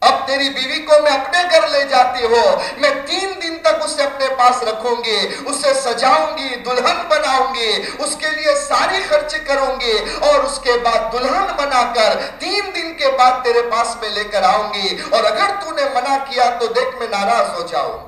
اب تیری بیوی کو میں اپنے گھر لے جاتی ہو میں تین دن تک اسے اپنے پاس رکھوں گی، اسے سجاؤں گی، دلہن بناؤں گی، اس کے لیے ساری خرچ کروں گی اور اس کے بعد دلہن بنا کر تین دن کے بعد تیرے پاس میں لے کر آؤں گی۔ اور اگر تو نے منع کیا تو دیکھ میں ناراض ہو جاؤں گی۔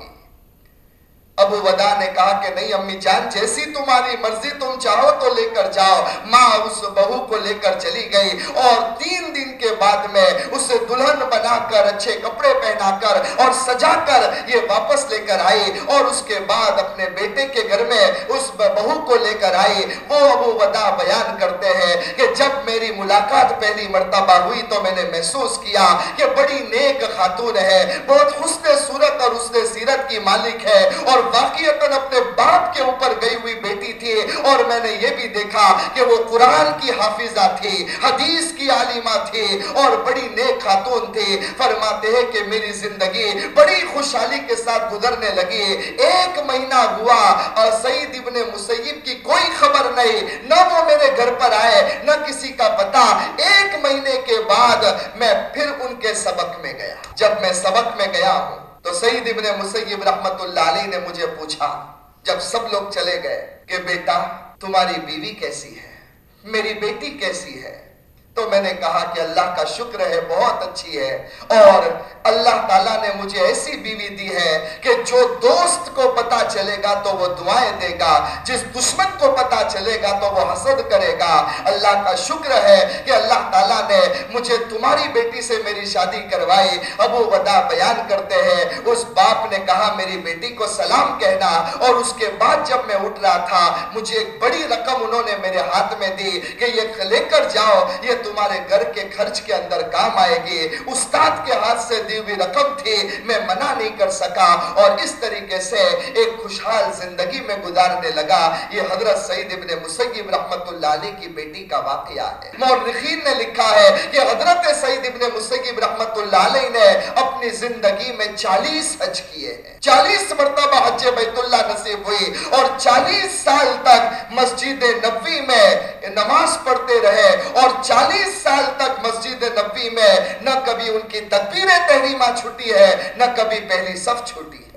ابو ودا نے کہا کہ نہیں، امی جان، جیسی تمہاری مرضی، تم چاہو تو لے کر جاؤ۔ ماں اس بہو کو لے کر چلی گئی اور تین دن کے بعد میں اسے دلہن بنا کر، اچھے کپڑے پہنا کر اور سجا کر یہ واپس لے کر آئی اور اس کے بعد اپنے بیٹے کے گھر میں اس بہو کو لے کر آئی۔ وہ ابو ودا بیان کرتے ہیں کہ جب میری ملاقات پہلی مرتبہ ہوئی تو میں نے محسوس کیا کہ بڑی نیک خاتون ہے، بہت حسن صورت اور حسن سیرت کی مالک ہے اور اور واقعیتاً اپنے باپ کے اوپر گئی ہوئی بیٹی تھی اور میں نے یہ بھی دیکھا کہ وہ قرآن کی حافظہ تھی، حدیث کی عالمہ تھی اور بڑی نیک خاتون تھی۔ فرماتے ہیں کہ میری زندگی بڑی خوشحالی کے ساتھ گزرنے لگی۔ ایک مہینہ ہوا اور سعید ابن مسیب کی کوئی خبر نہیں، نہ وہ میرے گھر پر آئے، نہ کسی کا پتا ایک مہینے کے بعد میں پھر ان کے سبق میں گیا۔ جب میں سبق میں گیا ہوں تو سعید ابن مسیب رحمت اللہ علیہ نے مجھے پوچھا، جب سب لوگ چلے گئے کہ بیٹا، تمہاری بیوی کیسی ہے؟ میری بیٹی کیسی ہے؟ تو میں نے کہا کہ اللہ کا شکر ہے، بہت اچھی ہے۔ اور اللہ تعالیٰ نے مجھے ایسی بیوی دی ہے کہ جو دوست کو پتا چلے گا تو وہ دعائیں دے گا، جس دشمن کو پتا چلے گا تو وہ حسد کرے گا۔ اللہ کا شکر ہے کہ اللہ تعالیٰ نے مجھے تمہاری بیٹی سے میری شادی کروائی۔ ابو ودا بیان کرتے ہیں، اس باپ نے کہا، میری بیٹی کو سلام کہنا۔ اور اس کے بعد جب میں اٹھ رہا تھا، مجھے ایک بڑی رقم انہوں نے میرے ہاتھ میں دی کہ یہ لے کر جاؤ، یہ تمہارے گھر کے خرچ کے اندر کام آئے گی۔ استاد کے ہاتھ سے دی ہوئی رقم تھی، میں منع نہیں کر سکا۔ اور اس طریقے سے ایک خوشحال زندگی میں گزارنے لگا۔ یہ حضرت سعید ابن مسیب رحمت اللہ علیہ کی بیٹی کا واقعہ ہے۔ مورخین نے لکھا ہے کہ حضرت سعید ابن مسیب رحمت اللہ علیہ نے اپنی اپنی زندگی میں چالیس حج کیے ہیں۔ چالیس مرتبہ حج بیت اللہ نصیب ہوئی اور چالیس سال تک مسجد نبوی میں نماز پڑھتے رہے اور چالیس سال تک مسجد نبی میں نہ کبھی ان کی تکبیر تحریمہ چھٹی ہے، نہ کبھی پہلی صف چھٹی ہے۔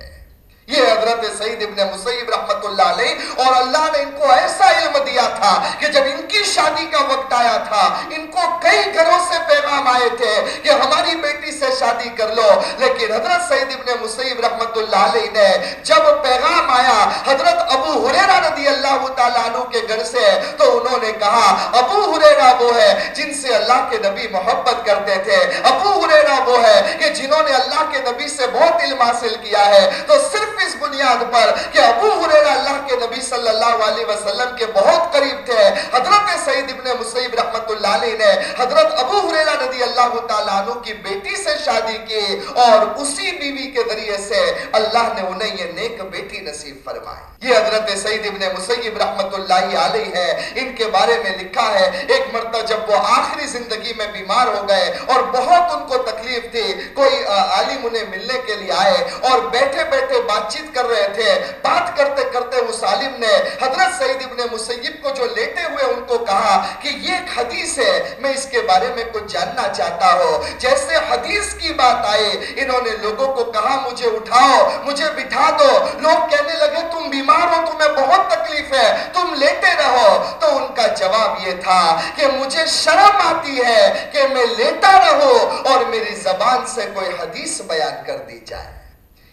یہ حضرت سعید ابن مسیب رحمت اللہ علیہ اور اللہ نے ان کو ایسا علم دیا تھا کہ جب ان کی شادی کا وقت آیا تھا، ان کو کئی گھروں سے پیغام آئے تھے کہ ہماری بیٹی سے شادی کر لو۔ لیکن حضرت سعید ابن مسیب رحمت اللہ علیہ نے جب پیغام آیا حضرت ابو حریرہ رضی اللہ تعالیٰ عنہ کے گھر سے، تو انہوں نے کہا، ابو حریرہ وہ ہے جن سے اللہ کے نبی محبت کرتے تھے۔ ابو حریرہ وہ ہے کہ جنہوں نے اللہ کے نبی سے بہت علم حاصل کیا ہے۔ تو صرف اس بنیاد پر کہ ابو حریرہ اللہ کے نبی صلی اللہ علیہ وسلم کے بہت قریب تھے۔ حضرت سعید ابن مسیب رحمت اللہ علیہ نے حضرت ابو حریرہ رضی اللہ تعالیٰ عنہ کی بیٹی سے شادی کی اور اسی بیوی کے ذریعے سے اللہ نے انہیں یہ نیک بیٹی نصیب فرمائی۔ یہ حضرت سعید ابن مسیب رحمت اللہ علیہ ہے۔ ان کے بارے میں لکھا ہے، ایک مرتبہ جب وہ آخری زندگی میں بیمار ہو گئے اور بہت ان کو تکلیف تھی، کوئی عالم انہیں ملنے کے لیے آئے اور بیٹھے بیٹھے بات بات چیت کر رہے تھے۔ بات کرتے کرتے اس عالم نے حضرت سعید ابن مسیب کو جو لیتے ہوئے ان کو کہا کہ یہ ایک حدیث ہے، میں اس کے بارے میں کچھ جاننا چاہتا ہوں جیسے حدیث کی بات آئے، انہوں نے لوگوں کو کہا، مجھے اٹھاؤ، مجھے بٹھا دو۔ لوگ کہنے لگے، تم بیمار ہو، تمہیں بہت تکلیف ہے، تم لیتے رہو۔ تو ان کا جواب یہ تھا کہ مجھے شرم آتی ہے کہ میں لیتا رہو اور میری زبان سے کوئی حدیث بیان کر دی جائے۔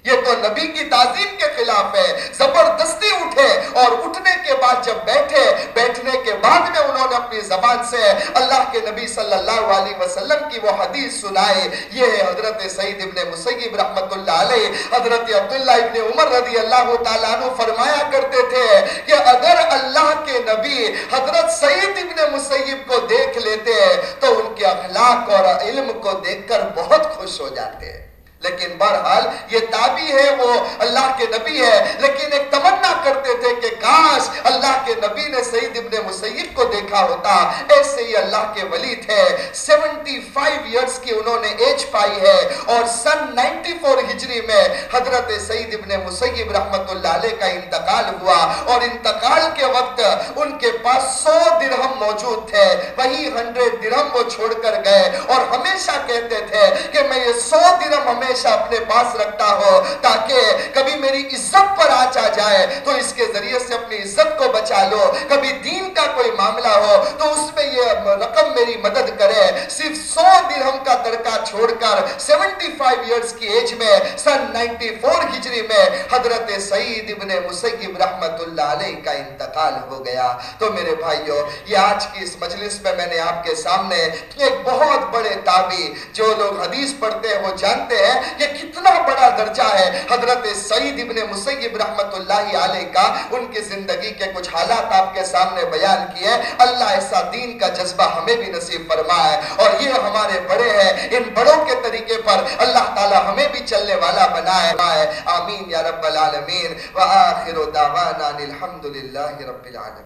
یہ تو نبی کی تعظیم کے خلاف ہے۔ زبردستی اٹھے اور اٹھنے کے بعد جب بیٹھے، بیٹھنے کے بعد میں انہوں نے اپنی زبان سے اللہ کے نبی صلی اللہ علیہ وسلم کی وہ حدیث سنائے یہ ہے حضرت سعید ابن مسیب رحمت اللہ علیہ۔ حضرت عبداللہ ابن عمر رضی اللہ تعالیٰ عنہ فرمایا کرتے تھے کہ اگر اللہ کے نبی حضرت سعید ابن مسیب کو دیکھ لیتے تو ان کے اخلاق اور علم کو دیکھ کر بہت خوش ہو جاتے۔ ہیں لیکن بہرحال یہ تابی ہے وہ اللہ کے نبی ہے، لیکن ایک تمنا کرتے تھے کہ کاش اللہ کے نبی نے سعید ابن مسیب کو دیکھا ہوتا۔ ایسے ہی اللہ کے ولی تھے۔ سیونٹی فائیو ایئرز کی انہوں نے ایج پائی ہے۔ اور سن نائنٹی فور ہجری میں حضرت سعید ابن مسیب رحمت اللہ علیہ کا انتقال ہوا۔ اور انتقال کے وقت ان کے پاس سو درہم موجود تھے۔ وہی ہنڈریڈ درہم وہ چھوڑ کر گئے۔ اور ہمیشہ کہتے تھے کہ میں یہ سو درہم ہمیں ہمیشہ اپنے پاس رکھتا ہو تاکہ کبھی میری عزت پر آچ آ جائے، تو اس کے ذریعے سے اپنی عزت کو بچا لو۔ کبھی دین کا کوئی معاملہ ہو تو اس میں یہ رقم میری مدد کرے۔ صرف سو درہم کا ترکہ چھوڑ کر سیونٹی فائیو ایئرز کی ایج میں، سن نائنٹی فور ہجری میں حضرت سعید ابن مسیب رحمت اللہ علیہ کا انتقال ہو گیا۔ تو میرے بھائیو، یہ آج کی اس مجلس میں میں نے آپ کے سامنے ایک بہت بڑے تابی جو لوگ حدیث پڑھتے ہیں، وہ جانتے ہیں یہ کتنا بڑا درجہ ہے۔ حضرت سعید ابن مسیب رحمت اللہ علیہ کا ان کی زندگی کے کچھ حالات آپ کے سامنے بیان کیے اللہ ایسا دین کا جذبہ ہمیں بھی نصیب فرمائے۔ اور یہ ہمارے بڑے ہیں۔ ان بڑوں کے طریقے پر اللہ تعالی ہمیں بھی چلنے والا بنائے۔ آمین یا رب العالمین۔ وآخر دعوانا الحمدللہ رب العالمین۔